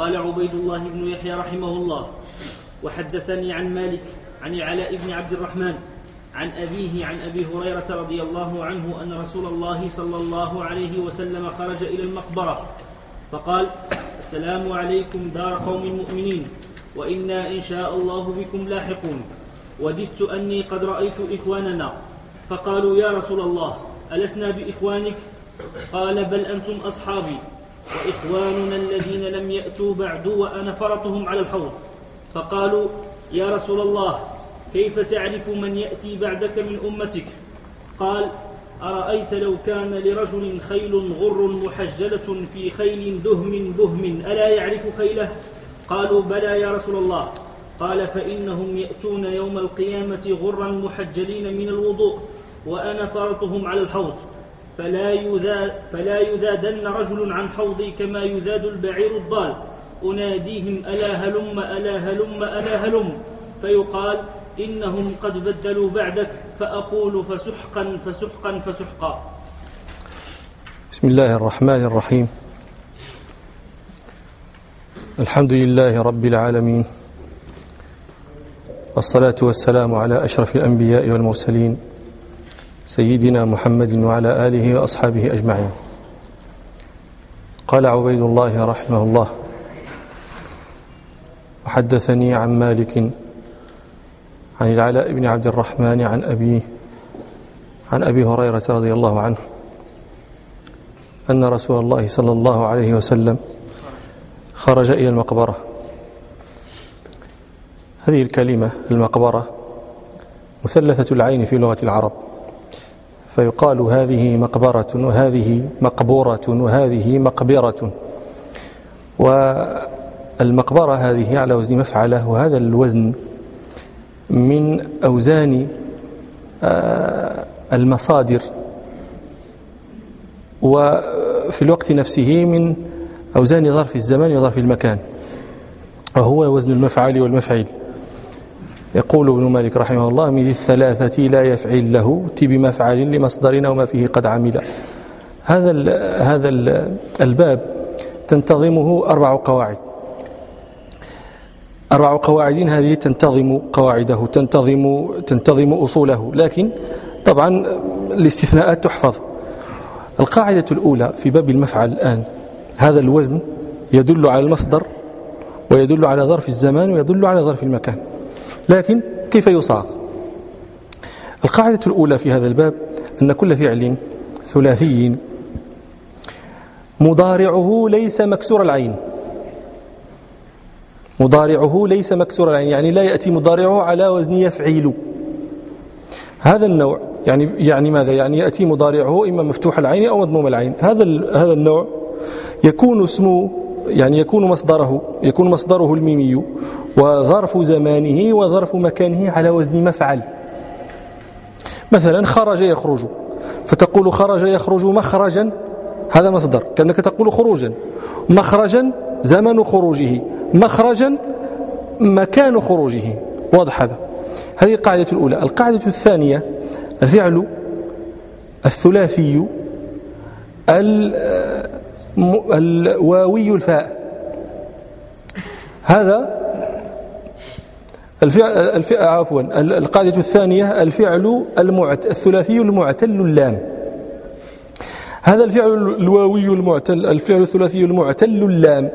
قال عبيد الله بن يحيى رحمه الله وحدثني عن مالك عن العلاء بن عبد الرحمن عن أبيه عن أبي هريرة رضي الله عنه أن رسول الله صلى الله عليه وسلم خرج إلى المقبرة فقال السلام عليكم دار قوم مؤمنين وإنا إن شاء الله بكم لاحقون وددت أني قد رأيت إخواننا فقالوا يا رسول الله ألسنا بإخوانك؟ قال بل أنتم أصحابي. وإخواننا الذين لم يأتوا بعد وأنا فرطهم على الحوض فقالوا يا رسول الله كيف تعرف من يأتي بعدك من أمتك؟ قال أرأيت لو كان لرجل خيل غر محجلة في خيل دهم بهم ألا يعرف خيله؟ قالوا بلى يا رسول الله. قال فإنهم يأتون يوم القيامة غرا محجلين من الوضوء وأنا فرطهم على الحوض. فلا يذاد فلا يذادن رجل عن حوضي كما يذاد البعير الضال. أناديهم ألا هلم ألا هلم ألا هلم. فيقال إنهم قد بدلوا بعدك فأقول فسحقا فسحقا فسحقا. بسم الله الرحمن الرحيم. الحمد لله رب العالمين. والصلاة والسلام على أشرف الأنبياء والمرسلين. سيدنا محمد وعلى آله وأصحابه أجمعين. قال عبيد الله رحمه الله وحدثني عن مالك عن العلاء بن عبد الرحمن عن أبيه عن أبي هريرة رضي الله عنه أن رسول الله صلى الله عليه وسلم خرج إلى المقبرة. هذه الكلمة المقبرة مثلثة العين في لغة العرب. فيقال هذه مقبرة وهذه مقبورة وهذه مقبرة. والمقبرة هذه على وزن مفعلة وهذا الوزن من أوزان آه، المصادر. وفي الوقت نفسه من أوزان ظرف الزمان وظرف المكان. وهو وزن المفعل والمفعل يقول ابن مالك رحمه الله من الثلاثة لا يفعل له تي بمفعل لمصدرنا وما فيه قد عمل. هذا ال هذا ال الباب تنتظمه أربع قواعد. أربع قواعد هذه تنتظم قواعده تنتظم تنتظم أصوله لكن طبعا الاستثناءات تحفظ. القاعدة الأولى في باب المفعل الآن هذا الوزن يدل على المصدر ويدل على ظرف الزمان ويدل على ظرف المكان. لكن كيف يصاغ؟ القاعدة الأولى في هذا الباب أن كل فعل ثلاثي مضارعه ليس مكسور العين. مضارعه ليس مكسور العين يعني لا يأتي مضارعه على وزن يفعيل هذا النوع يعني يعني ماذا؟ يعني يأتي مضارعه إما مفتوح العين أو مضموم العين. هذا هذا النوع يكون اسمه يعني يكون مصدره يكون مصدره الميمي وظرف زمانه وظرف مكانه على وزن مفعل مثلا خرج يخرج. فتقول خرج يخرج مخرجا هذا مصدر. كأنك تقول خروجا. مخرجا زمن خروجه. مخرجا مكان خروجه. واضح هذا. هذه القاعدة الأولى. القاعدة الثانية الفعل الثلاثي الواوي الفاء. هذا الفعل, الفعل عفوا القاعدة الثانية الفعل المعت الثلاثي المعتل اللام. هذا الفعل الواوي المعتل الفعل الثلاثي المعتل اللام.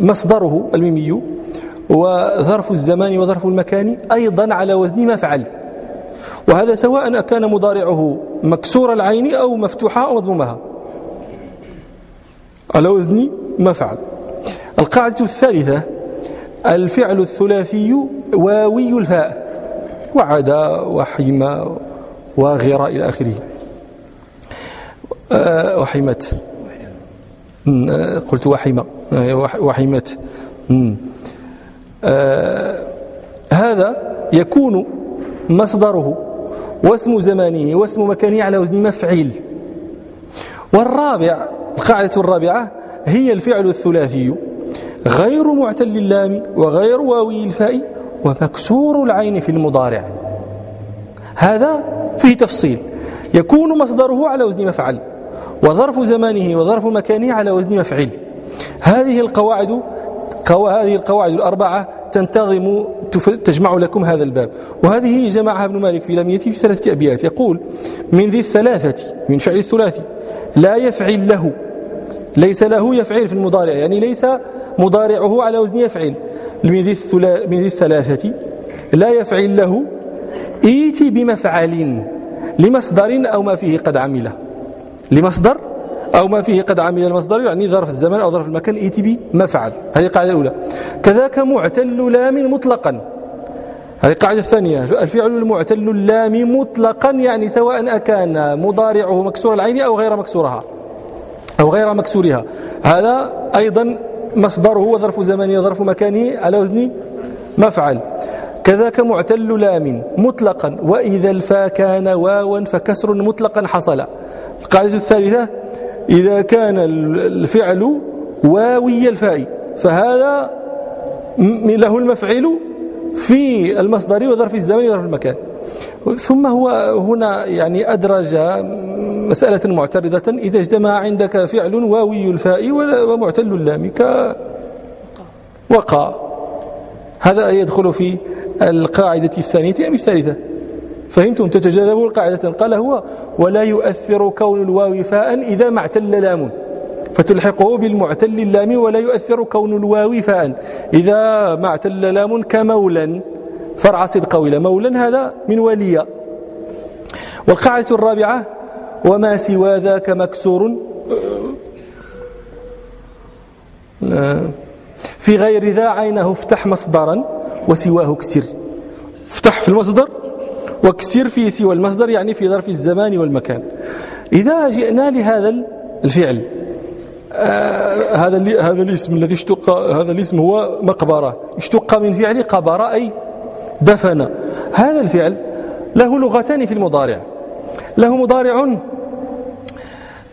مصدره الميمي وظرف الزمان وظرف المكان أيضا على وزن مفعل وهذا سواء كان مضارعه مكسور العين أو مفتوحة أو مضمومها. على وزن مفعل القاعدة الثالثة الفعل الثلاثي واوي الفاء. وعدا وحيمة وغيرة إلى آخره. أه وحيمت. قلت وحيمة وحيمت. أه هذا يكون مصدره. واسم زمانه واسم مكانه على وزن مفعيل. والرابع القاعدة الرابعة هي الفعل الثلاثي غير معتل اللام وغير واوي الفاء ومكسور العين في المضارع. هذا فيه تفصيل. يكون مصدره على وزن مفعل وظرف زمانه وظرف مكانه على وزن مفعيل. هذه القواعد هذه القواعد الأربعة تنتظم تجمع لكم هذا الباب. وهذه جمعها ابن مالك في لميته في ثلاثة أبيات. يقول من ذي الثلاثة من فعل الثلاثي لا يفعل له ليس له يفعل في المضارع. يعني ليس مضارعه على وزن يفعل. من ذي, من ذي الثلاثة لا يفعل له ايتي بمفعل لمصدر أو ما فيه قد عمله لمصدر أو ما فيه قد عمل المصدر يعني ظرف الزمان أو ظرف المكان ايتي بمفعل هذه القاعدة الأولى. كذاك معتل لام مطلقا. هذه القاعدة الثانية. الفعل المعتل اللام مطلقا يعني سواء أكان مضارعه مكسور العين أو غير مكسورها أو غير مكسورها. هذا أيضا مصدره وظرف زمانه وظرف مكانه على وزن مفعل كذاك معتل لام مطلقا. وإذا الفا كان واوا فكسر مطلقا حصل. القاعدة الثالثة إذا كان الفعل واوي الفاء فهذا له المفعل في المصدر وظرف الزمان وظرف المكان. ثم هو هنا يعني أدرج مسألة معترضة إذا اجتمع عندك فعل واوي الفاء ومعتل اللام ك وقع. هذا يدخل في القاعدة الثانية أم الثالثة؟ فهمتم تتجاذبوا القاعدة قال هو ولا يؤثر كون الواو فاء إذا ما اعتل لام. فتلحقه بالمعتل اللام ولا يؤثر كون الواو فاء إذا ما اعتل لام كمولا. فرع صدق ولا مولا هذا من ولي والقاعدة الرابعة وما سوى ذاك مكسور. في غير ذا عينه افتح مصدرا وسواه اكسر. افتح في المصدر. واكسر في سوى المصدر يعني في ظرف الزمان والمكان. إذا جئنا لهذا الفعل آه هذا هذا الاسم الذي اشتق هذا الاسم هو مقبرة. اشتق من فعل قبر أي دفن. هذا الفعل له لغتان في المضارع. له مضارع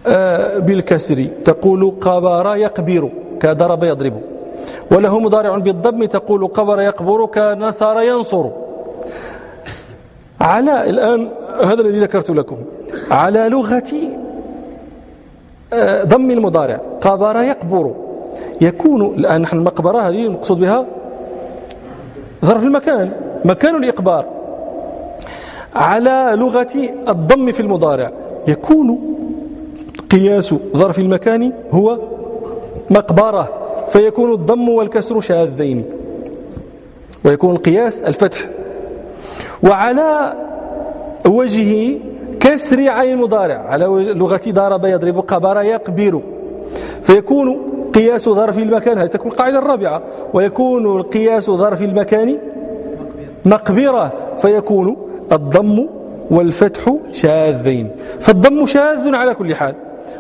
آه بالكسر. تقول قبر يقبر كضرب يضرب. وله مضارع بالضم تقول قبر يقبر كنصر ينصر. على الآن هذا الذي ذكرت لكم على لغة آه، ضم المضارع قبر يقبر. يكون الآن نحن المقبرة هذه المقصود بها ظرف المكان مكان الإقبار. على لغة الضم في المضارع يكون قياس ظرف المكان هو مقبرة فيكون الضم والكسر شاذين. ويكون القياس الفتح. وعلى وجه كسر عين المضارع على لغة ضرب يضرب قبر يقبر. فيكون قياس ظرف المكان هذه تكون القاعدة الرابعة. ويكون القياس ظرف المكان مقبرة. فيكون الضم والفتح شاذين. فالضم شاذ على كل حال.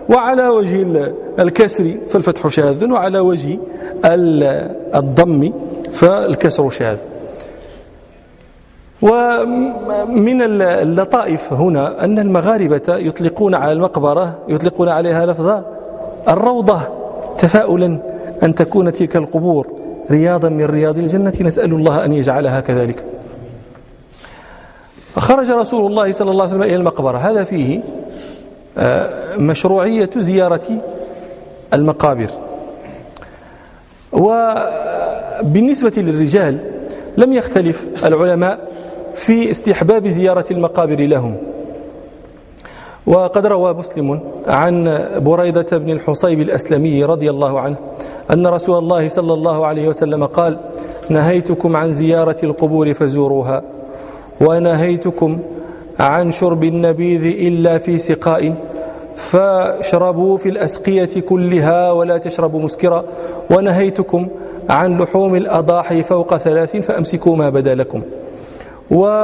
وعلى وجه الكسر فالفتح شاذ وعلى وجه الضم فالكسر شاذ. ومن اللطائف هنا أن المغاربة يطلقون على المقبرة يطلقون عليها لفظ الروضة تفاؤلا أن تكون تلك القبور رياضا من رياض الجنة نسأل الله أن يجعلها كذلك. خرج رسول الله صلى الله عليه وسلم إلى المقبرة. هذا فيه آه، مشروعية زيارة المقابر. وبالنسبة للرجال لم يختلف العلماء في استحباب زيارة المقابر لهم. وقد روى مسلم عن بريدة بن الحصيب الأسلمي رضي الله عنه أن رسول الله صلى الله عليه وسلم قال نهيتكم عن زيارة القبور فزوروها ونهيتكم عن شرب النبيذ إلا في سقاء فاشربوا في الأسقية كلها ولا تشربوا مسكرا ونهيتكم عن لحوم الأضاحي فوق ثلاث فأمسكوا ما بدا لكم. وفي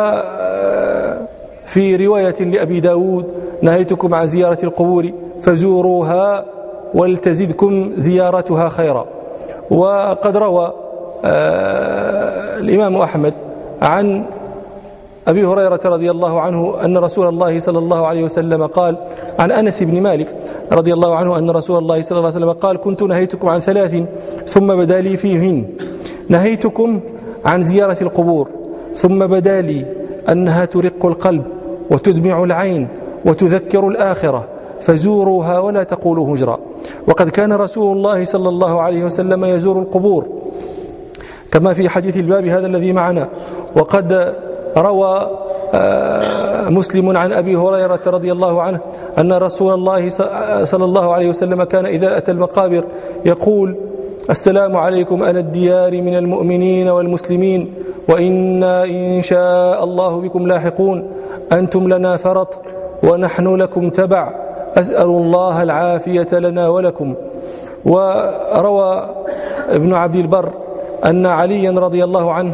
رواية لأبي داود نهيتكم عن زيارة القبور فزوروها ولتزدكم زيارتها خيرا. وقد روى آه، الإمام أحمد عن أبي هريرة رضي الله عنه أن رسول الله صلى الله عليه وسلم قال عن أنس بن مالك رضي الله عنه أن رسول الله صلى الله عليه وسلم قال كنت نهيتكم عن ثلاث ثم بدا لي فيهن. نهيتكم عن زيارة القبور. ثم بدا لي أنها ترق القلب وتدمع العين وتذكر الآخرة فزوروها ولا تقولوا هجرا. وقد كان رسول الله صلى الله عليه وسلم يزور القبور كما في حديث الباب هذا الذي معنا. وقد روى آه، مسلم عن أبي هريرة رضي الله عنه أن رسول الله صلى الله عليه وسلم كان إذا أتى المقابر يقول السلام عليكم أهل الديار من المؤمنين والمسلمين. وإنا إن شاء الله بكم لاحقون. أنتم لنا فرط ونحن لكم تبع. أسأل الله العافية لنا ولكم. وروى ابن عبد البر أن عليا رضي الله عنه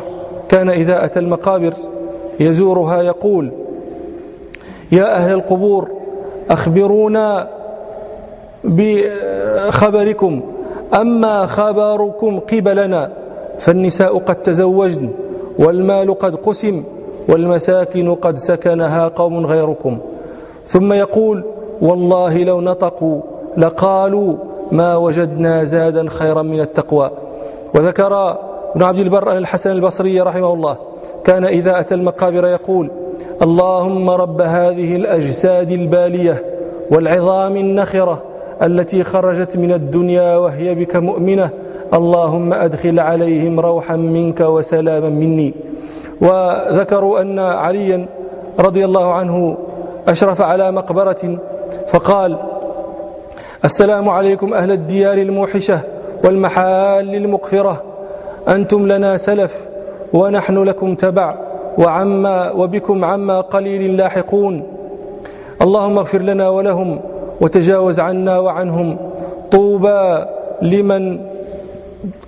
كان إذا أتى المقابر يزورها يقول يا أهل القبور أخبرونا بخبركم. أما خبركم قبلنا فالنساء قد تزوجن. والمال قد قسم والمساكن قد سكنها قوم غيركم. ثم يقول والله لو نطقوا لقالوا ما وجدنا زادا خيرا من التقوى. وذكر ابن عبد البر أن الحسن البصري رحمه الله كان إذا أتى المقابر يقول اللهم رب هذه الأجساد البالية والعظام النخرة التي خرجت من الدنيا وهي بك مؤمنة اللهم أدخل عليهم روحا منك وسلاما مني. وذكروا أن عليا رضي الله عنه أشرف على مقبرة فقال السلام عليكم أهل الديار الموحشة والمحال المقفرة. أنتم لنا سلف ونحن لكم تبع وعما وبكم عما قليل لاحقون. اللهم اغفر لنا ولهم وتجاوز عنا وعنهم. طوبى لمن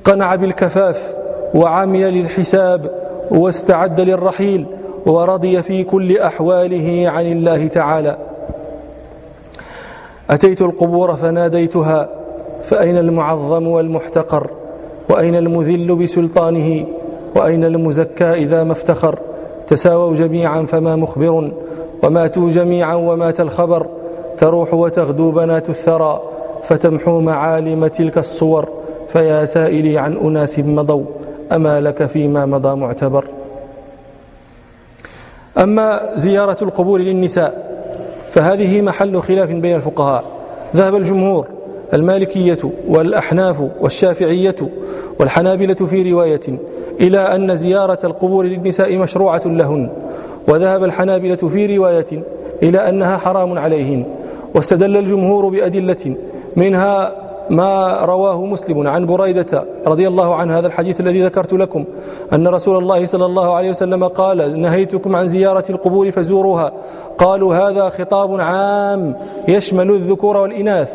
قنع بالكفاف وعمي للحساب واستعد للرحيل ورضي في كل أحواله عن الله تعالى. أتيت القبور فناديتها فأين المعظم والمحتقر؟ وأين المذل بسلطانه؟ وأين المزكى إذا ما افتخر؟ تساووا جميعا فما مخبر وماتوا جميعا ومات الخبر. تروح وتغدو بنات الثرى فتمحو معالم تلك الصور. فيا سائلي عن أناس مضوا أما لك فيما مضى معتبر. أما زيارة القبور للنساء فهذه محل خلاف بين الفقهاء. ذهب الجمهور المالكية والأحناف والشافعية والحنابلة في رواية إلى أن زيارة القبور للنساء مشروعة لهن. وذهب الحنابلة في رواية إلى أنها حرام عليهن. واستدل الجمهور بأدلة منها ما رواه مسلم عن بريدة رضي الله عنه هذا الحديث الذي ذكرت لكم أن رسول الله صلى الله عليه وسلم قال نهيتكم عن زيارة القبور فزوروها. قالوا هذا خطاب عام يشمل الذكور والإناث.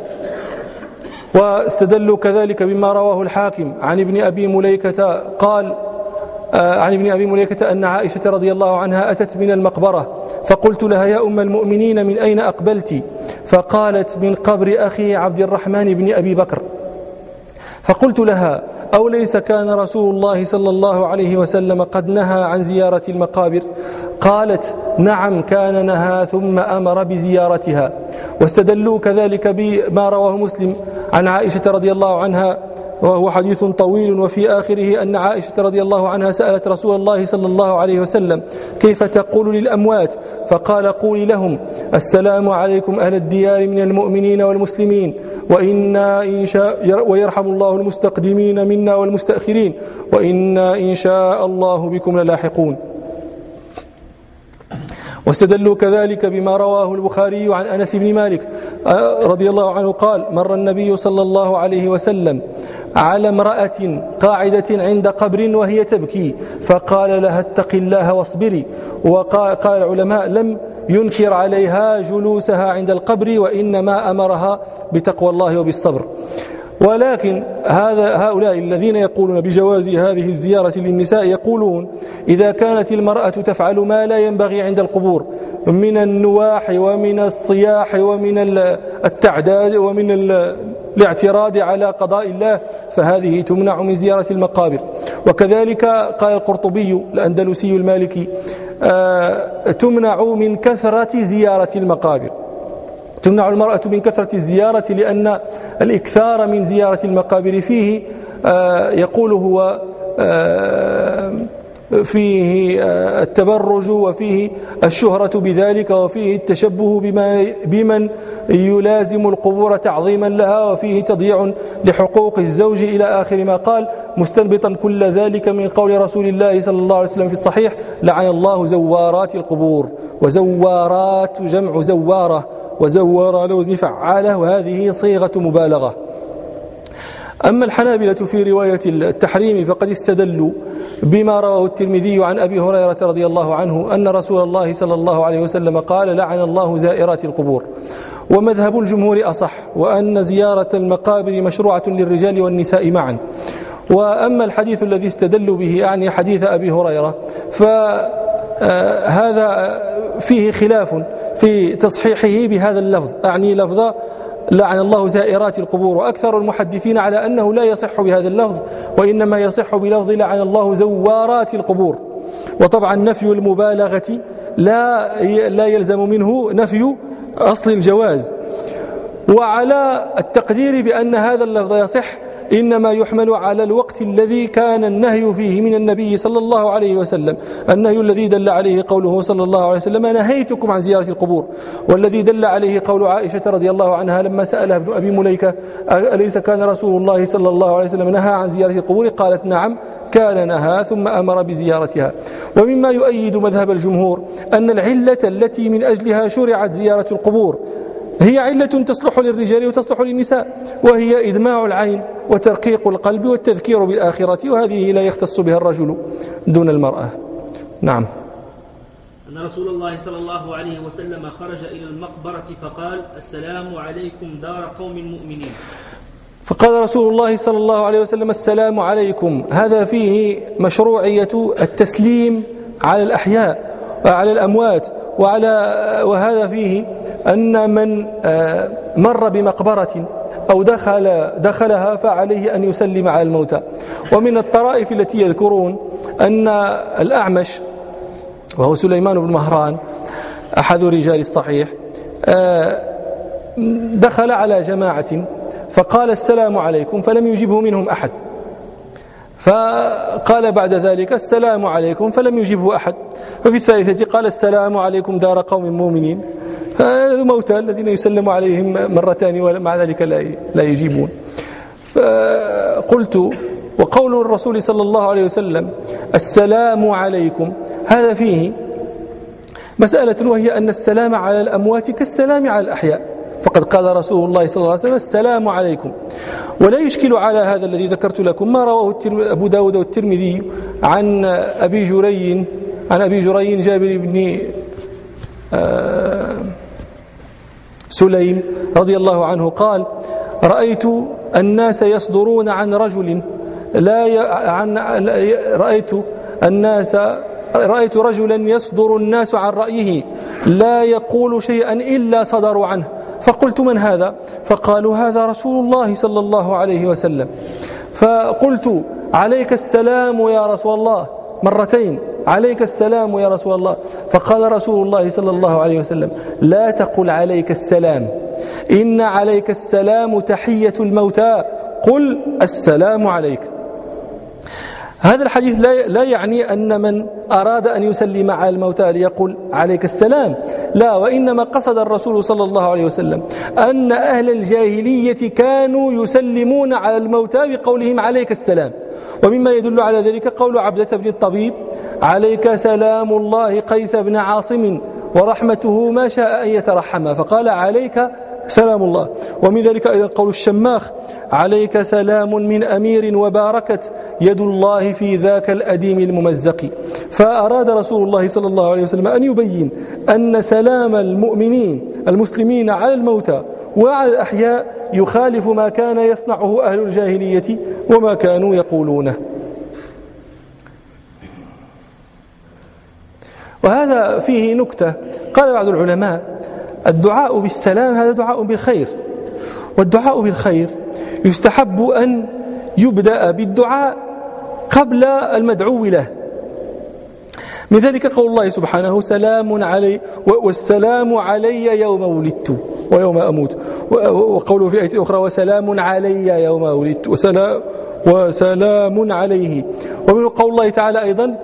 واستدلوا كذلك بما رواه الحاكم عن ابن أبي مليكة قال آه، عن ابن أبي مليكة أن عائشة رضي الله عنها أتت من المقبرة. فقلت لها يا أم المؤمنين من أين أقبلت? فقالت من قبر أخي عبد الرحمن بن أبي بكر. فقلت لها أو ليس كان رسول الله صلى الله عليه وسلم قد نهى عن زيارة المقابر؟ قالت نعم كان نهى ثم أمر بزيارتها. واستدلوا كذلك بما رواه مسلم عن عائشة رضي الله عنها وهو حديث طويل وفي آخره أن عائشة رضي الله عنها سألت رسول الله صلى الله عليه وسلم كيف تقول للأموات؟ فقال قولي لهم السلام عليكم أهل الديار من المؤمنين والمسلمين وإنا إن شاء ويرحم الله المستقدمين منا والمستأخرين وإنا إن شاء الله بكم للاحقون. واستدلوا كذلك بما رواه البخاري عن أنس بن مالك آه، رضي الله عنه قال مر النبي صلى الله عليه وسلم على امرأة قاعدة عند قبر وهي تبكي فقال لها اتق الله واصبري. وقال العلماء لم ينكر عليها جلوسها عند القبر وإنما أمرها بتقوى الله وبالصبر. ولكن هذا هؤلاء الذين يقولون بجواز هذه الزيارة للنساء يقولون إذا كانت المرأة تفعل ما لا ينبغي عند القبور من النواح ومن الصياح ومن التعداد ومن الاعتراض على قضاء الله فهذه تمنع من زيارة المقابر. وكذلك قال القرطبي الأندلسي المالكي آه، تمنع من كثرة زيارة المقابر. تمنع المرأة من كثرة الزيارة لأن الإكثار من زيارة المقابر فيه آه، يقول هو آه، فيه التبرج وفيه الشهرة بذلك وفيه التشبه بما بمن يلازم القبور تعظيما لها وفيه تضييع لحقوق الزوج إلى آخر ما قال مستنبطا كل ذلك من قول رسول الله صلى الله عليه وسلم في الصحيح لعن الله زوارات القبور وزوارات جمع زوارة وزوار على وزن فعالة وهذه صيغة مبالغة. أما الحنابلة في رواية التحريم فقد استدلوا بما رواه الترمذي عن أبي هريرة رضي الله عنه أن رسول الله صلى الله عليه وسلم قال لعن الله زائرات القبور. ومذهب الجمهور أصح وأن زيارة المقابر مشروعة للرجال والنساء معا. وأما الحديث الذي استدلوا به يعني حديث أبي هريرة فهذا فيه خلاف في تصحيحه بهذا اللفظ. أعني لفظ لعن الله زائرات القبور وأكثر المحدثين على أنه لا يصح بهذا اللفظ وإنما يصح بلفظ لعن الله زوارات القبور. وطبعا نفي المبالغة لا لا يلزم منه نفي أصل الجواز. وعلى التقدير بأن هذا اللفظ يصح إنما يحمل على الوقت الذي كان النهي فيه من النبي صلى الله عليه وسلم. النهي الذي دل عليه قوله صلى الله عليه وسلم نهيتكم عن زيارة القبور. والذي دل عليه قول عائشة رضي الله عنها لما سألها ابن أبي مليكة أليس كان رسول الله صلى الله عليه وسلم نهى عن زيارة القبور قالت نعم كان نهى ثم أمر بزيارتها. ومما يؤيد مذهب الجمهور أن العلة التي من أجلها شرعت زيارة القبور هي علة تصلح للرجال وتصلح للنساء وهي إدماع العين وترقيق القلب والتذكير بالآخرة وهذه لا يختص بها الرجل دون المرأة. نعم. أن رسول الله صلى الله عليه وسلم خرج إلى المقبرة فقال السلام عليكم دار قوم مؤمنين. فقال رسول الله صلى الله عليه وسلم السلام عليكم. هذا فيه مشروعية التسليم على الأحياء وعلى الأموات وعلى وهذا فيه أن من آه، مر بمقبرة أو دخل دخلها فعليه أن يسلم على الموتى. ومن الطرائف التي يذكرون أن الأعمش وهو سليمان بن مهران أحد رجال الصحيح آه، دخل على جماعة فقال السلام عليكم فلم يجبه منهم أحد. فقال بعد ذلك السلام عليكم فلم يجبه أحد. وفي الثالثة قال السلام عليكم دار قوم مؤمنين. موتى الذين يسلم عليهم مرتان ومع ذلك لا لا يجيبون. فقلت وقول الرسول صلى الله عليه وسلم السلام عليكم. هذا فيه مسألة وهي أن السلام على الأموات كالسلام على الأحياء. فقد قال رسول الله صلى الله عليه وسلم السلام عليكم. ولا يشكل على هذا الذي ذكرت لكم ما رواه أبو داود والترمذي عن أبي جري عن أبي جري جابر بن آه سليم رضي الله عنه قال رأيت الناس يصدرون عن رجل لا ي... عن رأيت الناس رأيت رجلا يصدر الناس عن رأيه لا يقول شيئا إلا صدروا عنه. فقلت من هذا؟ فقالوا هذا رسول الله صلى الله عليه وسلم. فقلت عليك السلام يا رسول الله. مرتين. عليك السلام يا رسول الله. فقال رسول الله صلى الله عليه وسلم لا تقل عليك السلام. إن عليك السلام تحية الموتى. قل السلام عليك. هذا الحديث لا لا يعني أن من أراد أن يسلم على الموتى ليقول عليك السلام. لا وإنما قصد الرسول صلى الله عليه وسلم أن أهل الجاهلية كانوا يسلمون على الموتى بقولهم عليك السلام. ومما يدل على ذلك قول عبدة بن الطبيب عليك سلام الله قيس بن عاصم ورحمته ما شاء أن يترحم. فقال عليك سلام الله. ومن ذلك أيضا قول الشماخ عليك سلام من أمير وباركت يد الله في ذاك الأديم الممزق. فأراد رسول الله صلى الله عليه وسلم أن يبين أن سلام المؤمنين المسلمين على الموتى وعلى الأحياء يخالف ما كان يصنعه أهل الجاهلية وما كانوا يقولونه. وهذا فيه نكتة. قال بعض العلماء الدعاء بالسلام هذا دعاء بالخير. والدعاء بالخير يستحب أن يبدأ بالدعاء قبل المدعو له. من ذلك قول الله سبحانه سلام علي والسلام علي يوم ولدت ويوم أموت. وقوله في آية أخرى وسلام علي يوم ولدت وسلام, وسلام عليه. ومن قول الله تعالى أيضا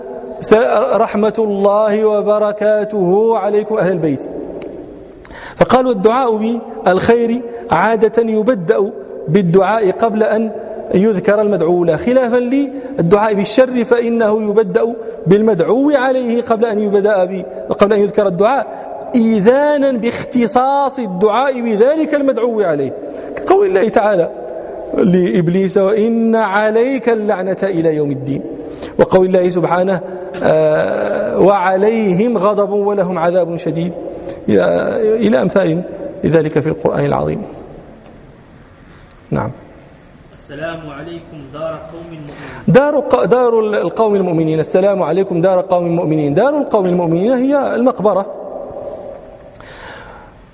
رحمة الله وبركاته عليكم أهل البيت. فقالوا الدعاء بالخير عادة يبدأ بالدعاء قبل أن يذكر المدعو. له خلافا للدعاء بالشر فإنه يبدأ بالمدعو عليه قبل أن يبدأ قبل أن يذكر الدعاء إيذانا باختصاص الدعاء بذلك المدعو عليه. كقول الله تعالى لإبليس وإن عليك اللعنة إلى يوم الدين. وقول الله سبحانه آه، وعليهم غضب ولهم عذاب شديد. إلى أمثال لذلك في القرآن العظيم. نعم. السلام عليكم دار قوم المؤمنين. دار, دار القوم المؤمنين. السلام عليكم دار قوم المؤمنين. دار القوم المؤمنين هي المقبرة.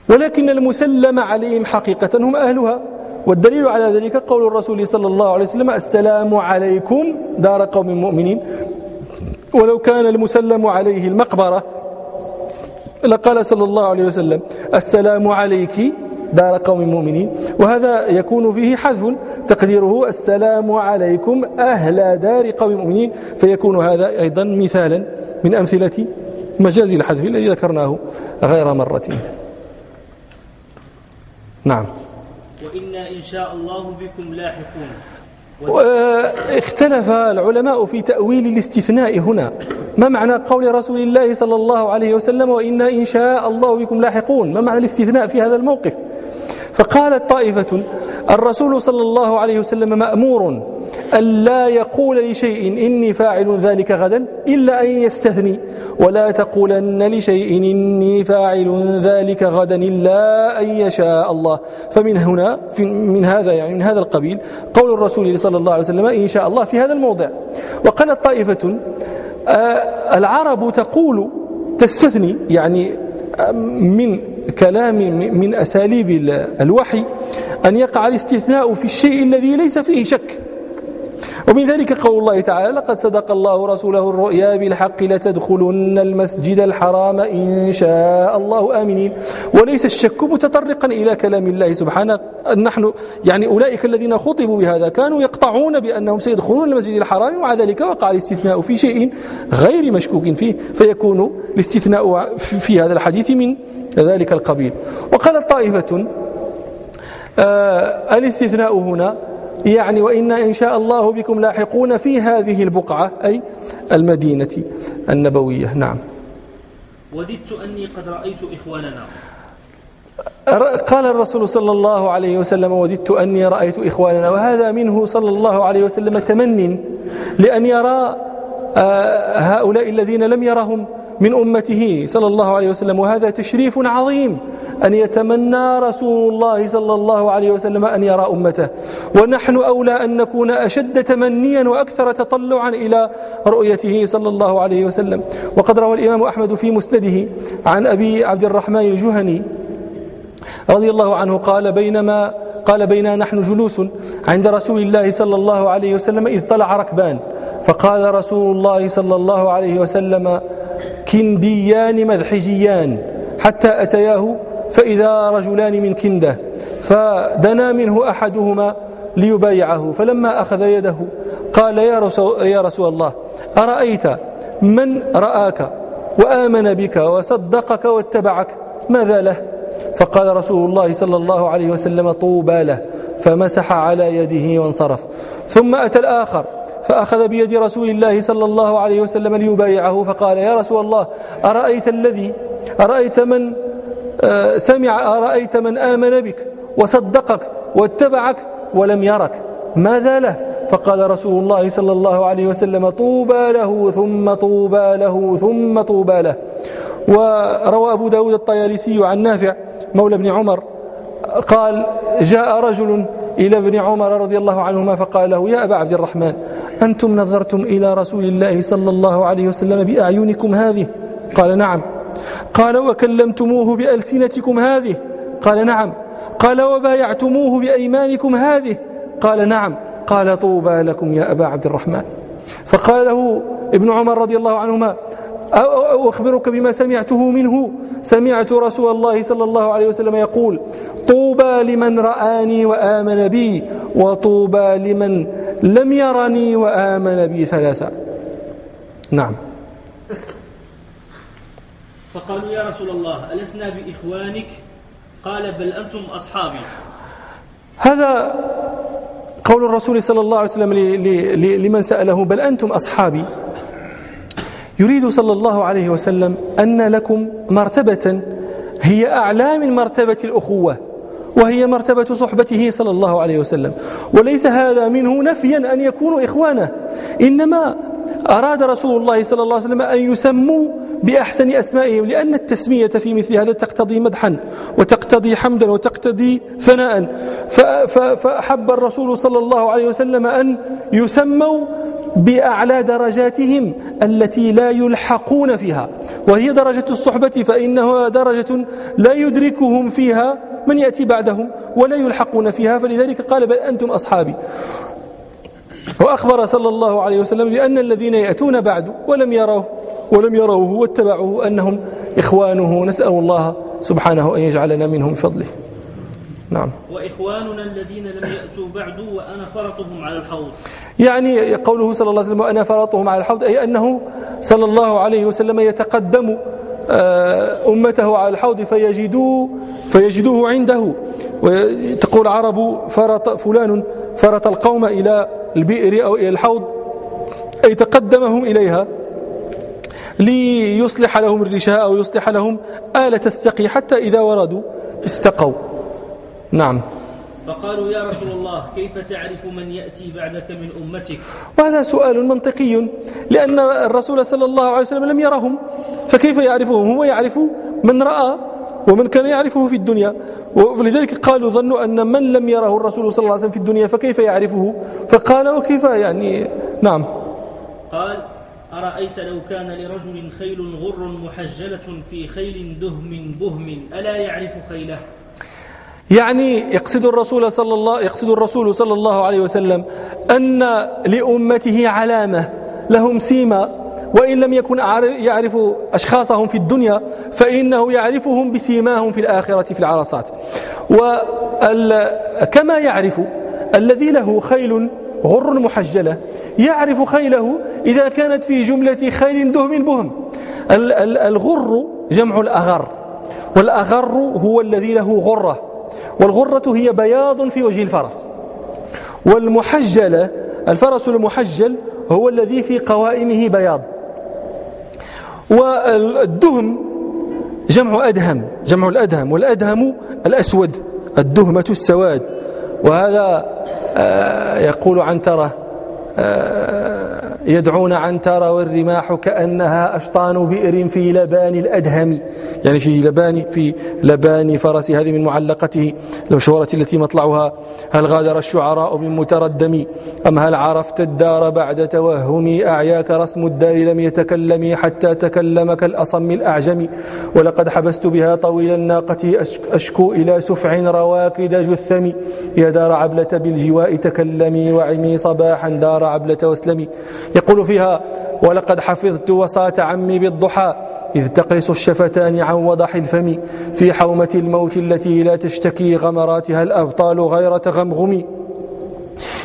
ولكن المسلم عليهم حقيقة هم أهلها. والدليل على ذلك قول الرسول صلى الله عليه وسلم السلام عليكم دار قوم مؤمنين. ولو كان المسلم عليه المقبرة لقال صلى الله عليه وسلم السلام عليك دار قوم مؤمنين. وهذا يكون فيه حذف تقديره السلام عليكم أهل دار قوم مؤمنين. فيكون هذا أيضا مثالا من أمثلة مجاز الحذف الذي ذكرناه غير مرة. نعم. وإنا إن شاء الله بكم لاحقون. اختلف العلماء في تأويل الاستثناء هنا. ما معنى قول رسول الله صلى الله عليه وسلم وإنا إن شاء الله بكم لاحقون؟ ما معنى الاستثناء في هذا الموقف؟ فقالت طائفة الرسول صلى الله عليه وسلم مأمور ألا يقول لشيء إني فاعل ذلك غدا إلا أن يستثني ولا تقولن لشيء إني فاعل ذلك غدا إلا أن يشاء الله. فمن هنا من هذا يعني من هذا القبيل قول الرسول صلى الله عليه وسلم إن شاء الله في هذا الموضع. وقالت طائفة آه، العرب تقول تستثني يعني من كلام من أساليب الوحي أن يقع الاستثناء في الشيء الذي ليس فيه شك. ومن ذلك قول الله تعالى لقد صدق الله رسوله الرؤيا بالحق لتدخلن المسجد الحرام إن شاء الله. آمنين. وليس الشك متطرقا إلى كلام الله سبحانه. نحن يعني أولئك الذين خطبوا بهذا كانوا يقطعون بأنهم سيدخلون المسجد الحرام ومع ذلك وقع الاستثناء في شيء غير مشكوك فيه فيكون الاستثناء في هذا الحديث من ذلك القبيل. وقال طائفة آه الاستثناء هنا يعني وإنا إن شاء الله بكم لاحقون في هذه البقعة أي المدينة النبوية. نعم. وددت أني قد رأيت إخواننا. قال الرسول صلى الله عليه وسلم وددت أني رأيت إخواننا وهذا منه صلى الله عليه وسلم تمن لأن يرى آه، هؤلاء الذين لم يرهم من أمته صلى الله عليه وسلم وهذا تشريف عظيم أن يتمنى رسول الله صلى الله عليه وسلم أن يرى أمته. ونحن أولى أن نكون أشد تمنيا وأكثر تطلعا إلى رؤيته صلى الله عليه وسلم. وقد روى الإمام أحمد في مسنده عن أبي عبد الرحمن الجهني رضي الله عنه قال بينما قال بينا نحن جلوس عند رسول الله صلى الله عليه وسلم إذ طلع ركبان فقال رسول الله صلى الله عليه وسلم كنديان مذحجيان حتى أتياه فإذا رجلان من كندة فدنا منه أحدهما ليبايعه فلما أخذ يده قال يا رسول, يا رسول الله أرأيت من رآك وآمن بك وصدقك واتبعك؟ ماذا له؟ فقال رسول الله صلى الله عليه وسلم طوبى له فمسح على يده وانصرف. ثم أتى الآخر فأخذ بيد رسول الله صلى الله عليه وسلم ليبايعه فقال يا رسول الله أرأيت الذي أرأيت من آه، سمع أرأيت من آمن بك وصدقك واتبعك ولم يرك ماذا له؟ فقال رسول الله صلى الله عليه وسلم طوبى له ثم طوبى له ثم طوبى له. وروى أبو داود الطيالسي عن نافع مولى ابن عمر قال جاء رجل إلى ابن عمر رضي الله عنهما فقال له يا أبا عبد الرحمن أنتم نظرتم إلى رسول الله صلى الله عليه وسلم بأعينكم هذه؟ قال نعم. قال وكلمتموه بألسنتكم هذه؟ قال نعم. قال وبايعتموه بأيمانكم هذه؟ قال نعم. قال طوبى لكم يا أبا عبد الرحمن. فقال له ابن عمر رضي الله عنهما أخبرك بما سمعته منه. سمعت رسول الله صلى الله عليه وسلم يقول طوبى لمن رآني وآمن بي وطوبى لمن لم يرني وآمن بي ثلاثة. نعم. فقالوا يا رسول الله ألسنا بإخوانك؟ قال بل أنتم أصحابي. هذا قول الرسول صلى الله عليه وسلم لمن سأله بل أنتم أصحابي. يريد صلى الله عليه وسلم أن لكم مرتبة هي أعلى من مرتبة الأخوة وهي مرتبة صحبته صلى الله عليه وسلم. وليس هذا منه نفيا أن يكونوا إخوانه. إنما أراد رسول الله صلى الله عليه وسلم أن يسموا بأحسن أسمائهم لأن التسمية في مثل هذا تقتضي مدحا وتقتضي حمدا وتقتضي ثناء فأحب الرسول صلى الله عليه وسلم أن يسموا بأعلى درجاتهم التي لا يلحقون فيها وهي درجة الصحبة فإنها درجة لا يدركهم فيها من يأتي بعدهم ولا يلحقون فيها فلذلك قال بل أنتم أصحابي. وأخبر صلى الله عليه وسلم بأن الذين يأتون بعد ولم يروه ولم يروه واتبعوه أنهم إخوانه نسأل الله سبحانه أن يجعلنا منهم بفضله نعم. وإخواننا الذين لم يأتوا بعد وأنا فرطهم على الحوض. يعني قوله صلى الله عليه وسلم وأنا فرطهم على الحوض أي أنه صلى الله عليه وسلم يتقدم آه، أمته على الحوض فيجدوه, فيجدوه عنده. وتقول العرب فرط فلان فرط القوم إلى البئر أو إلى الحوض أي تقدمهم إليها ليصلح لهم الرشاء أو يصلح لهم آلة السقي حتى إذا وردوا استقوا. نعم. فقالوا يا رسول الله كيف تعرف من يأتي بعدك من أمتك? وهذا سؤال منطقي لأن الرسول صلى الله عليه وسلم لم يرهم. فكيف يعرفهم هو يعرف من رأى ومن كان يعرفه في الدنيا. ولذلك قالوا ظنوا أن من لم يره الرسول صلى الله عليه وسلم في الدنيا فكيف يعرفه؟ فقال وكيف يعني؟ نعم. قال أرأيت لو كان لرجل خيل غر محجلة في خيل دهم بهم ألا يعرف خيله؟ يعني يقصد الرسول صلى الله يقصد الرسول صلى الله عليه وسلم أن لأمته علامة لهم سيما وإن لم يكن يعرف أشخاصهم في الدنيا فإنه يعرفهم بسيماهم في الآخرة في العرصات. وكما يعرف الذي له خيل غر محجلة يعرف خيله إذا كانت في جملة خيل دهم بهم. الغر جمع الأغر والأغر هو الذي له غرة. والغرة هي بياض في وجه الفرس. والمحجلة الفرس المحجل هو الذي في قوائمه بياض. والدهم جمع أدهم جمع الأدهم والأدهم الأسود الدهمة السواد. وهذا آه، يقول عنترة آه، يدعون عنترة والرماح كأنها أشطان بئر في لبان الأدهم. يعني في لبان في لبان فرس هذه من معلقته المشهورة التي مطلعها هل غادر الشعراء من متردم؟ أم هل عرفت الدار بعد توهمي؟ أعياك رسم الدار لم يتكلمي حتى تكلمك الأصم الأعجم. ولقد حبست بها طويل الناقة أشكو إلى سفع رواكد جثمي يا دار عبلة بالجواء تكلمي وعمي صباحا دار عبلة واسلمي. يقول فيها ولقد حفظت وصاة عمي بالضحى إذ تقلص الشفتان عن وضح الفم في حومة الموت التي لا تشتكي غمراتها الأبطال غير تغمغم.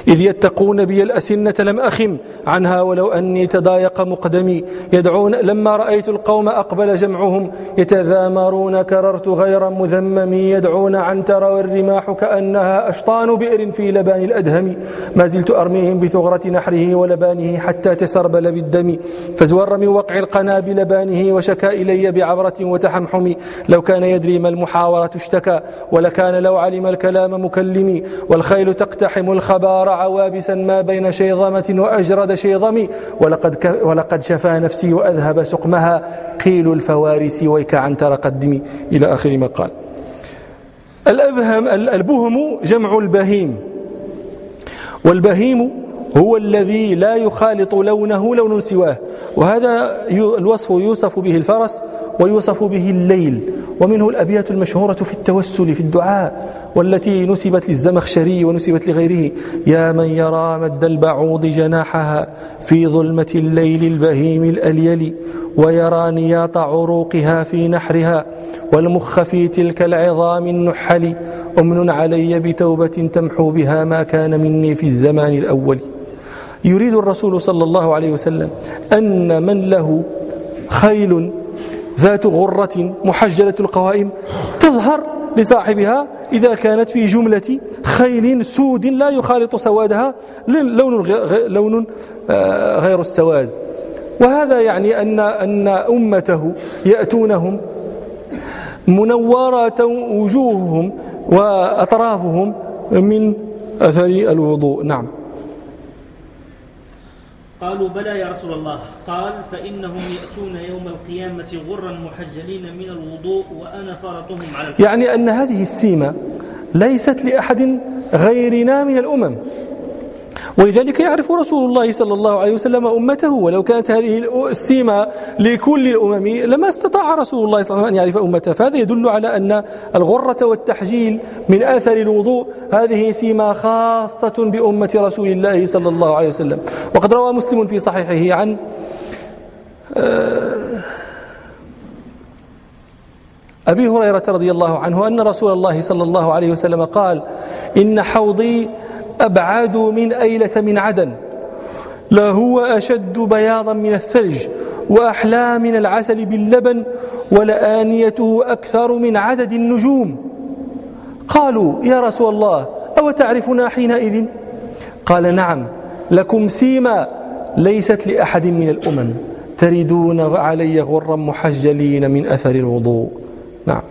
إذ يتقون بي الأسنة لم أخم عنها ولو أني تضايق مقدمي. يدعون لما رأيت القوم أقبل جمعهم يتذامرون كررت غير مذمم يدعون عنتر والرماح كأنها أشطان بئر في لبان الأدهم. ما زلت أرميهم بثغرة نحره ولبانه حتى تسربل بالدم فزور من وقع القنا بلبانه وشكى إلي بعبرة وتحمحم. لو كان يدري ما المحاورة اشتكى ولكان لو علم الكلام مكلمي. والخيل تقتحم الخبار عوابسا ما بين شيظمة وأجرد شيظم. ولقد, ولقد شفى نفسي وأذهب سقمها. قيل الفوارس ويك عنتر قدمي إلى آخر ما قال. الأبهم البهم جمع البهيم. والبهيم هو الذي لا يخالط لونه لون سواه. وهذا الوصف يوصف به الفرس. ويوصف به الليل ومنه الأبيات المشهورة في التوسل في الدعاء والتي نسبت للزمخشري ونسبت لغيره. يا من يرى مد البعوض جناحها في ظلمة الليل البهيم الأليل ويرى نياط عروقها في نحرها والمخ في تلك العظام النحل. أمن علي بتوبة تمحو بها ما كان مني في الزمان الأول. يريد الرسول صلى الله عليه وسلم أن من له خيل ذات غرة محجلة القوائم تظهر لصاحبها إذا كانت في جملة خيل سود لا يخالط سوادها لون لون آه، غير السواد. وهذا يعني أن أن أمته يأتونهم منورة وجوههم وأطرافهم من أثر الوضوء. نعم. قالوا بلى يا رسول الله قال فإنهم يأتون يوم القيامة غرا محجلين من الوضوء وأنا فرطهم على الفرق. يعني أن هذه السيمة ليست لأحد غيرنا من الأمم ولذلك يعرف رسول الله صلى الله عليه وسلم أمته ولو كانت هذه السيمة لكل الأمم لما استطاع رسول الله صلى الله عليه وسلم أن يعرف أمته. فهذا يدل على أن الغرة والتحجيل من آثر الوضوء. هذه سيمة خاصة بأمة رسول الله صلى الله عليه وسلم. وقد روى مسلم في صحيحه عن آه، أبي هريرة رضي الله عنه أن رسول الله صلى الله عليه وسلم قال إن حوضي أبعد من أيلة من عدن لهو أشد بياضا من الثلج وأحلى من العسل باللبن ولآنيته أكثر من عدد النجوم. قالوا يا رسول الله أو تعرفنا حينئذ؟ قال نعم لكم سيما ليست لأحد من الأمم تردون علي غرا محجلين من أثر الوضوء. نعم.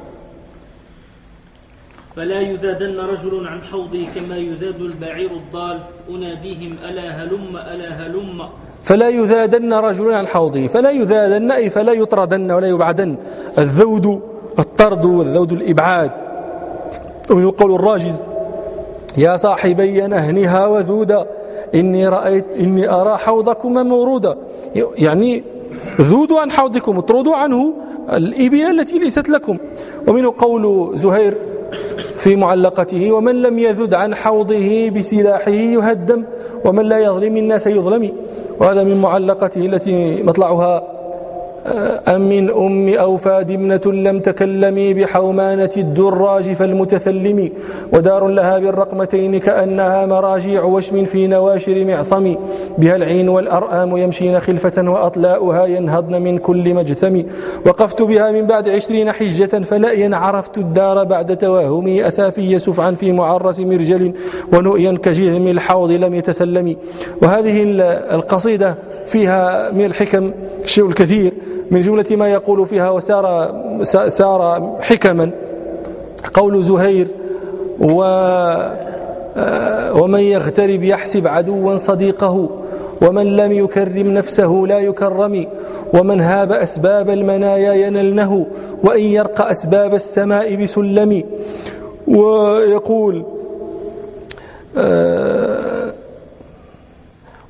فلا يذادن رجل عن حوضي كما يذاد البعير الضال. أناديهم ألا هلم ألا هلم. فلا يذادن رجل عن حوضي فلا يذادن أي فلا يطردن ولا يبعدن. الذود الطرد والذود الإبعاد. ومن قول الراجز. يا صاحبي نهنها وذودا. إني رأيت إني أرى حوضكما مورودا. يعني ذودوا عن حوضكم اطردوا عنه الإبل التي ليست لكم. ومنه قول زهير. في معلقته ومن لم يذد عن حوضه بسلاحه يهدم ومن لا يظلم الناس يظلم. وهذا من معلقته التي مطلعها أم من أم أوفاد ابنة لم تكلمي بحومانة الدراج فالمتثلم ودار لها بالرقمتين كأنها مراجيع وشم في نواشر معصم. بها العين والأرآم يمشين خلفة وأطلاؤها ينهضن من كل مجثم وقفت بها من بعد عشرين حجة فلأيا عرفت الدار بعد توهمي أثافي سفعا في معرس مرجل ونؤيا كجذم الحوض لم يتثلم. وهذه القصيدة فيها من الحكم الشيء الكثير. من جملة ما يقول فيها وسار سار حكما قول زهير و ومن يغترب يحسب عدوا صديقه ومن لم يكرم نفسه لا يكرم ومن هاب أسباب المنايا ينلنه وإن يرق أسباب السماء بسلم. ويقول آه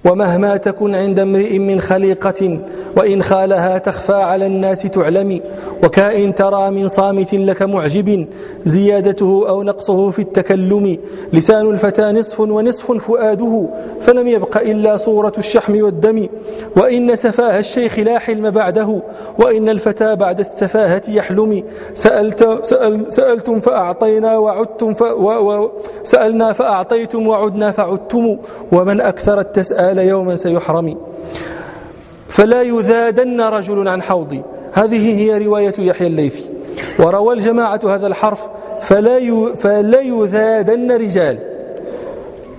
ومهما تكن عند امرئ من خليقة وإن خالها تخفى على الناس تعلمي وكائن ترى من صامت لك معجب زيادته أو نقصه في التكلم لسان الفتى نصف ونصف فؤاده فلم يبق إلا صورة الشحم والدم وإن سفاه الشيخ لا حلم بعده وإن الفتى بعد السفاهة يحلم. سألت سأل سألتم فأعطينا وعدتم ف و و سألنا فأعطيتم وعدنا فعدتم ومن أكثر التسأل يوما سيحرم. فلا يذادن رجل عن حوضي. هذه هي رواية يحيى الليثي. وروى الجماعة هذا الحرف فلا فلا يذادن رجال.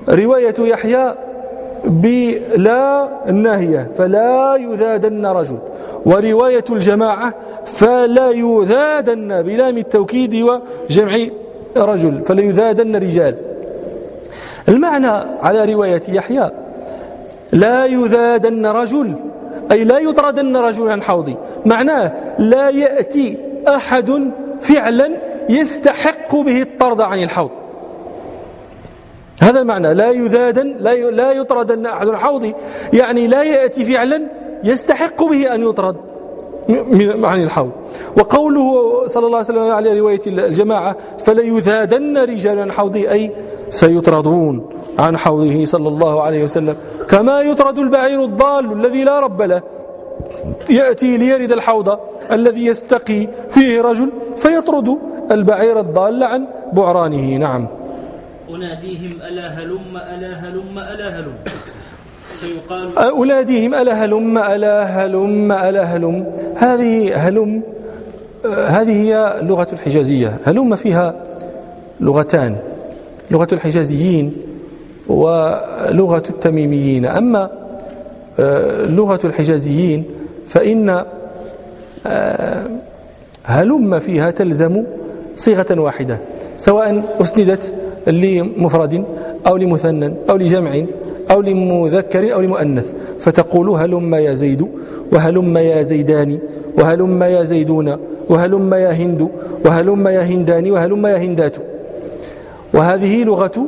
رواية يحيى بلا الناهية. فلا يذادن رجل. ورواية الجماعة فلا يذادن بلام التوكيد وجمع رجل. فلا يذادن رجال. المعنى على رواية يحيى لا يذادن رجل أي لا يطردن رجل عن حوضي. معناه لا يأتي أحد فعلا يستحق به الطرد عن الحوض. هذا المعنى لا يذادن لا لا يطردن أحد عن حوضي. يعني لا يأتي فعلا يستحق به أن يطرد. عن الحوض. وقوله صلى الله عليه وسلم على رواية الجماعة فليذادن رجال عن حوضي أي سيطردون عن حوضه صلى الله عليه وسلم. كما يطرد البعير الضال الذي لا رب له. يأتي ليرد الحوض الذي يستقي فيه رجل فيطرد البعير الضال عن بعرانه. نعم. أناديهم ألا هلم ألا هلم ألا هلم؟ أناديهم ألا هلم ألا هلم ألا هلم. هذه هلم هذه هي اللغة الحجازية. هلم فيها لغتان لغة الحجازيين ولغة التميميين. أما لغة الحجازيين فإن هلم فيها تلزم صيغة واحدة سواء أسندت لمفرد أو لمثنى أو لجمع. أو لمذكر أو لمؤنث فتقول هلم يا زيد وهلم يا زيدان وهلم يا زيدون وهلم يا هند وهلم يا هندان وهلم يا هندات. وهذه لغة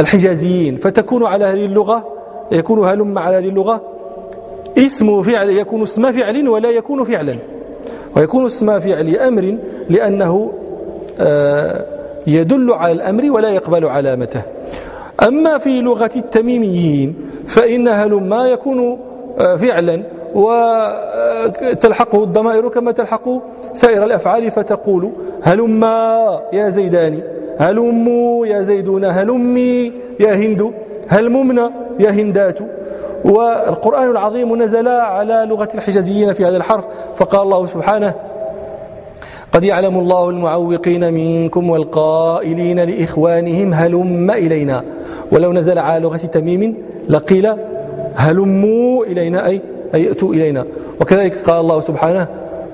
الحجازيين. فتكون على هذه اللغة يكون هلم على هذه اللغة اسم فعل يكون اسم فعل ولا يكون فعلا. ويكون اسم فعل أمر لأنه آه، يدل على الأمر ولا يقبل علامته. أما في لغة التميميين فإن هلما يكون آه، فعلا وتلحقه الضمائر كما تلحق سائر الأفعال فتقول هلما يا زيدان هلموا يا زيدون هلمي يا هند هلممنا يا هندات. والقرآن العظيم نزل على لغة الحجازيين في هذا الحرف فقال الله سبحانه قد يعلم الله المعوقين منكم والقائلين لإخوانهم هلم إلينا. ولو نزل على لغة تميم لقيل هلموا إلينا أي أي إلينا. وكذلك قال الله سبحانه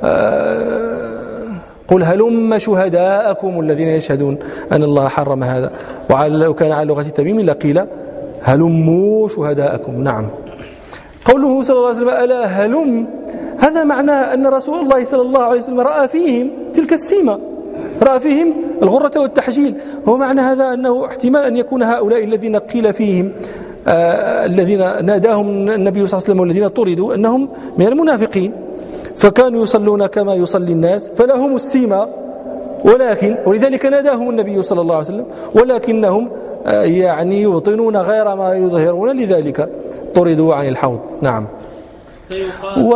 آه، قل هلم شهداءكم الذين يشهدون أن الله حرم هذا. وعلى لو كان على لغة تميم لقيل هلموا شهداءكم. نعم. قوله صلى الله عليه وسلم ألا هلم؟ هذا معناه أن رسول الله صلى الله عليه وسلم رأى فيهم تلك السيمة. رأى فيهم الغرة والتحجيل. هو معنى هذا أنه احتمال أن يكون هؤلاء الذين قيل فيهم آه الذين ناداهم النبي صلى الله عليه وسلم والذين طردوا أنهم من المنافقين. فكانوا يصلون كما يصلي الناس فلهم السيمة. ولكن ولذلك ناداهم النبي صلى الله عليه وسلم ولكنهم آه يعني يبطنون غير ما يظهرون لذلك طردوا عن الحوض. نعم. و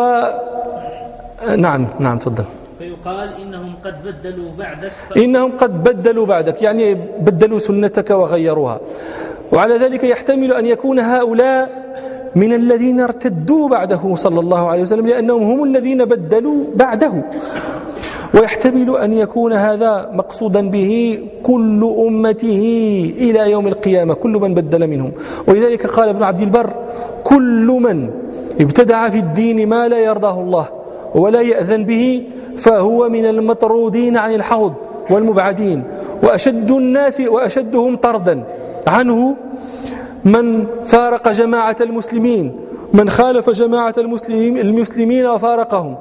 نعم نعم تفضل. فيقال إنهم قد بدلوا بعدك. إنهم قد بدلوا بعدك يعني بدلوا سنتك وغيروها. وعلى ذلك يحتمل أن يكون هؤلاء من الذين ارتدوا بعده صلى الله عليه وسلم لأنهم هم الذين بدلوا بعده. ويحتمل أن يكون هذا مقصودا به كل أمته إلى يوم القيامة كل من بدل منهم. ولذلك قال ابن عبد البر كل من ابتدع في الدين ما لا يرضاه الله. ولا يأذن به فهو من المطرودين عن الحوض والمبعدين. وأشد الناس وأشدهم طردا عنه من فارق جماعة المسلمين من خالف جماعة المسلمين, وفارقهم.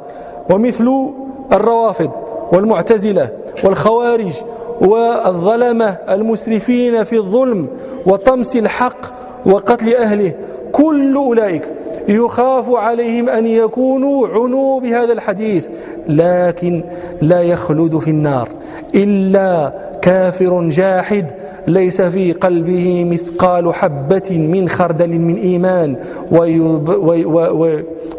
ومثل الروافض والمعتزلة والخوارج والظلمة المسرفين في الظلم وطمس الحق وقتل أهله كل أولئك يخاف عليهم أن يكونوا عنوا بهذا الحديث لكن لا يخلد في النار إلا كافر جاحد ليس في قلبه مثقال حبة من خردل من إيمان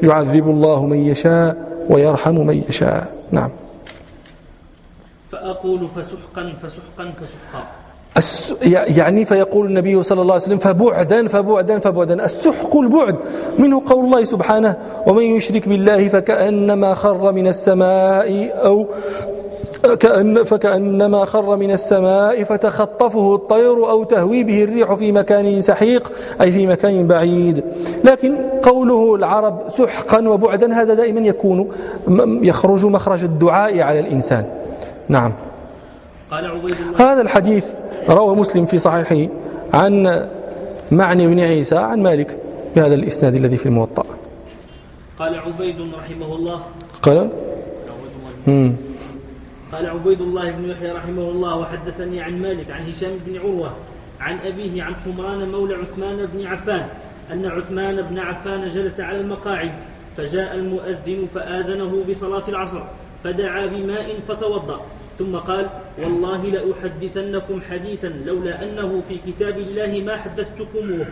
ويعذب الله من يشاء ويرحم من يشاء. نعم. فأقول فسحقا فسحقا فسحقا. يعني فيقول النبي صلى الله عليه وسلم فبعدا فبعدا فبعدا. السحق البعد منه قول الله سبحانه ومن يشرك بالله فكأنما خر من السماء أو كأن فكأنما خر من السماء فتخطفه الطير أو تهوي به الريح في مكان سحيق أي في مكان بعيد. لكن قوله العرب سحقا وبعدا هذا دائما يكون يخرج مخرج الدعاء على الإنسان. نعم. قال عبيد الله هذا الحديث روى مسلم في صحيحه عن معني بن عيسى عن مالك بهذا الإسناد الذي في الموطأ. قال عبيد رحمه الله. قال؟ قال عبيد الله بن يحيى رحمه الله وحدثني عن مالك عن هشام بن عروة عن أبيه عن حمران مولى عثمان بن عفان أن عثمان بن عفان جلس على المقاعد فجاء المؤذن فآذنه بصلاة العصر فدعا بماء فتوضأ. ثم قال والله لأحدثنكم حديثا لولا أنه في كتاب الله ما حدثتكموه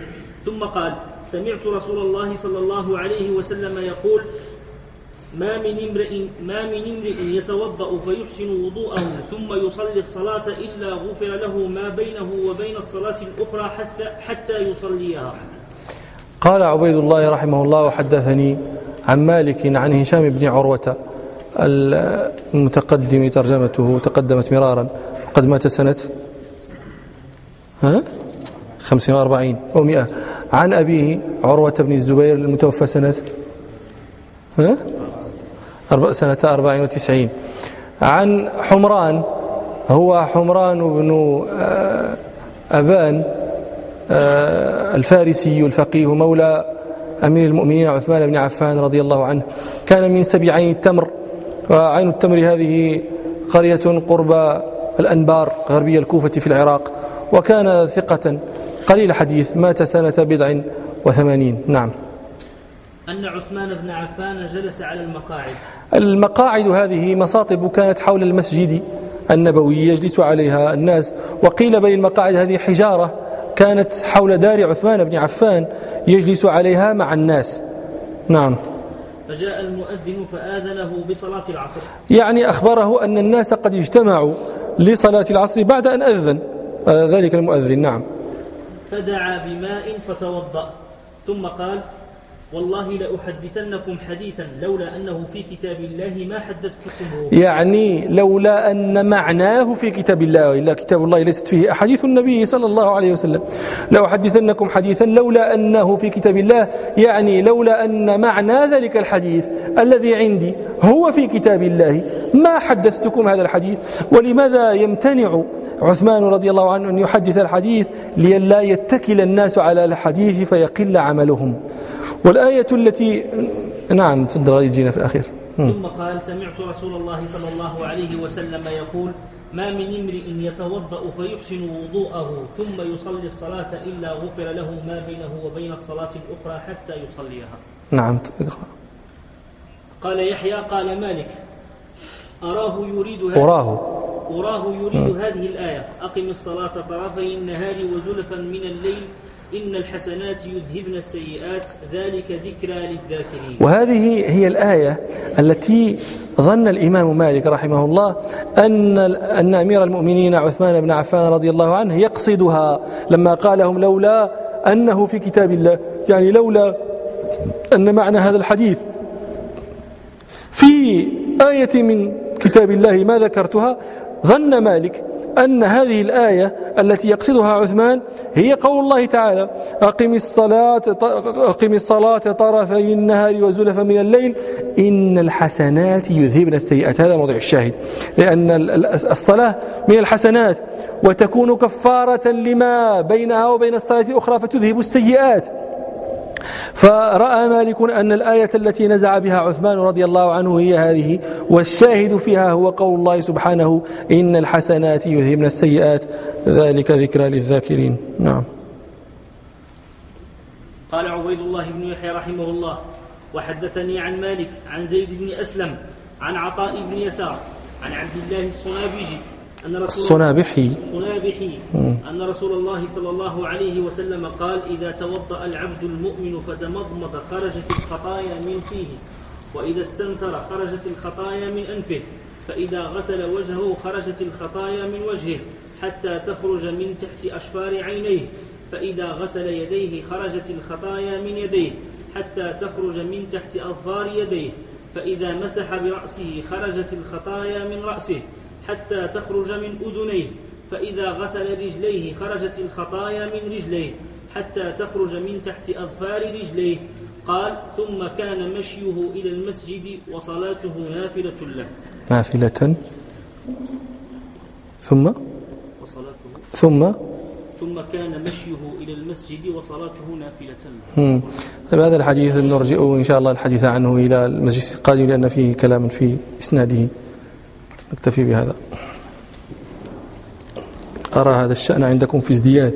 ثم قال سمعت رسول الله صلى الله عليه وسلم يقول ما من امرئ ما من امرئ يتوضأ فيحسن وضوءه ثم يصلي الصلاة إلا غفر له ما بينه وبين الصلاة الأخرى حتى حتى يصليها. قال عبيد الله رحمه الله وحدثني عن مالك عن هشام بن عروة المتقدم ترجمته تقدمت مرارا. قد مات سنة ها؟ 45 أو 100 عن أبيه عروة بن الزبير المتوفى سنة ها؟ سنة 94 عن حمران هو حمران بن آه، أبان آه، الفارسي الفقيه مولى أمير المؤمنين عثمان بن عفان رضي الله عنه. كان من سبع عين التمر. وعين التمر هذه قرية قرب الأنبار غربية الكوفة في العراق وكان ثقة قليل حديث مات سنة بضع وثمانين. نعم. أن عثمان بن عفان جلس على المقاعد. المقاعد هذه مصاطب كانت حول المسجد النبوي يجلس عليها الناس وقيل بين المقاعد هذه حجارة كانت حول دار عثمان بن عفان يجلس عليها مع الناس. نعم. فجاء المؤذن فآذنه بصلاة العصر. يعني أخبره أن الناس قد اجتمعوا لصلاة العصر بعد أن أذن. آه، ذلك المؤذن نعم. فدعا بماء فتوضأ. ثم قال والله لأحدثنكم حديثا لولا أنه في كتاب الله ما حدثتكم يعني لولا أن معناه في كتاب الله وإلا كتاب الله ليست فيه أحاديث النبي صلى الله عليه وسلم. لأحدثنكم حديثا لولا أنه في كتاب الله يعني لولا أن معنى ذلك الحديث الذي عندي هو في كتاب الله. ما حدثتكم هذا الحديث؟ ولماذا يمتنع عثمان رضي الله عنه أن يحدث الحديث لئلا يتكل الناس على الحديث فيقل عملهم؟ والآية التي نعم تفضل يجينا في الأخير. ثم قال سمعت رسول الله صلى الله عليه وسلم يقول ما من امرئ يتوضأ فيحسن وضوءه ثم يصلي الصلاة إلا غفر له ما بينه وبين الصلاة الأخرى حتى يصليها. نعم قال يحيى قال مالك أراه يريد هذه أراه. أراه يريد هذه الآية أقم الصلاة طرفي النهار وزلفا من الليل إن الحسنات يذهبن السيئات ذلك ذكرى للذاكرين. وهذه هي الآية التي ظن الإمام مالك رحمه الله أن أن أمير المؤمنين عثمان بن عفان رضي الله عنه يقصدها لما قال لهم لولا أنه في كتاب الله يعني لولا أن معنى هذا الحديث في آية من كتاب الله ما ذكرتها ظن مالك أن هذه الآية التي يقصدها عثمان هي قول الله تعالى أقم الصلاة أقم الصلاة طرفي النهار وزلفا من الليل إن الحسنات يذهبن السيئات. هذا موضع الشاهد. لأن الصلاة من الحسنات وتكون كفارة لما بينها وبين الصلاة الأخرى فتذهب السيئات. فرأى مالك أن الآية التي نزع بها عثمان رضي الله عنه هي هذه والشاهد فيها هو قول الله سبحانه إن الحسنات يذهبن السيئات ذلك ذكرى للذاكرين. نعم. قال عبيد الله بن يحيى رحمه الله وحدثني عن مالك عن زيد بن أسلم عن عطاء بن يسار عن عبد الله الصنابجي أن رسول الصنابحي الصنابحي أن رسول الله صلى الله عليه وسلم قال إذا توضأ العبد المؤمن فتمضمض خرجت الخطايا من فيه وإذا استنثر خرجت الخطايا من أنفه فإذا غسل وجهه خرجت الخطايا من وجهه حتى تخرج من تحت أشفار عينيه فإذا غسل يديه خرجت الخطايا من يديه حتى تخرج من تحت أظفار يديه فإذا مسح برأسه خرجت الخطايا من رأسه حتى تخرج من أذنيه فإذا غسل رجليه خرجت الخطايا من رجليه حتى تخرج من تحت أظفار رجليه. قال ثم كان مشيه إلى المسجد وصلاته نافلة له. نافلة. ثم؟ وصلاته. ثم؟ ثم كان مشيه إلى المسجد وصلاته نافلة له. طيب هذا الحديث نرجئ إن شاء الله الحديث عنه إلى المجلس القادم لأن فيه كلام في إسناده. نكتفي بهذا. أرى هذا الشأن عندكم في ازدياد